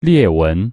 裂纹